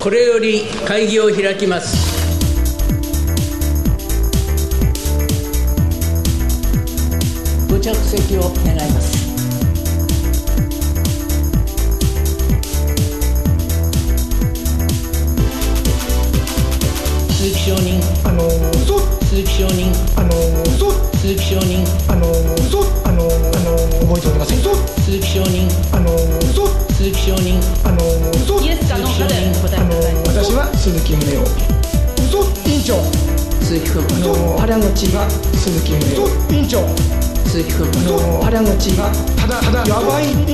これより会議を開きます。ご着席を願います。鈴木証人。あのー、そう鈴木証人。あのー、そう鈴木証人。あのー、そうあのー、あのー、覚えておりません。そう鈴木証人鈴木宗男。そう委員長鈴木のー、原口が鈴木宗男。委員長鈴木君あのー、原口。がただただやばい。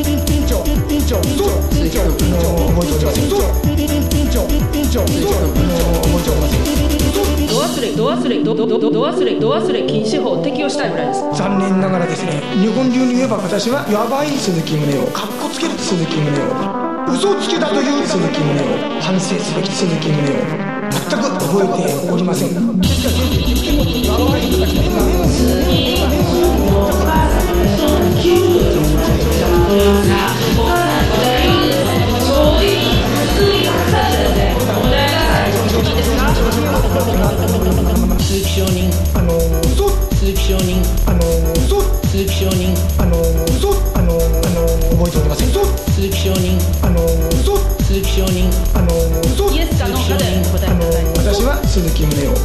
残念ながらですね日本流に言えば私はやばい鈴木宗男かっこつける鈴木宗男嘘つきだという鈴木宗男反省すべき鈴木宗男全く覚えておりません鈴木証人あの嘘。鈴木証人あの嘘。鈴木証人あの嘘。あのあの覚えておりません嘘。鈴木証人鈴木宗男。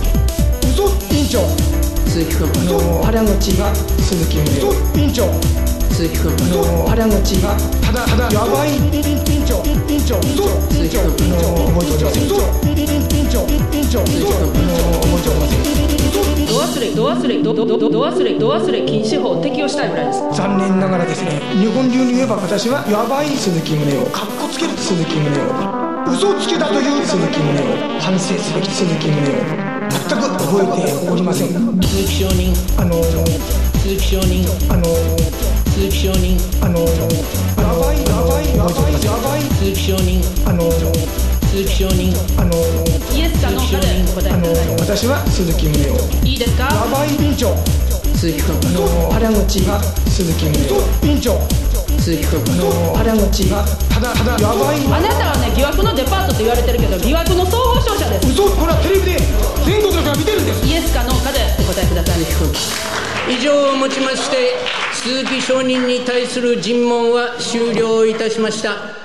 嘘委員長。鈴木君あの原口が鈴木宗男。委員長。鈴木君あの原口がただただ。やばい。委員長。委員長。そう委員長委員長。委員長そうあの覚えておりませんド忘れド忘れ忘れド忘れ禁止法を適用したいぐらいです。残念ながらですね日本流に言えば私はやばい鈴木宗男。かっこつける鈴木宗男嘘つきだという鈴木宗男反省すべき鈴木宗男全く覚えておりません。鈴木証人あの鈴木証人あの鈴木証人あのやばいやばいやばいやばい鈴木証人あの鈴木証人あのイエスかノーかで答あのえてく私は鈴木宗男いいですかやばい委員長鈴木君あの原口が鈴木宗男委員長鈴木君あの原口がただただやばいあなたはね惑のデパートって言われてるけど疑惑の総合商社です。嘘ほらテレビで全国の人が見てるんです。イエスかノーかでお答えください。以上をもちまして鈴木証人に対する尋問は終了いたしました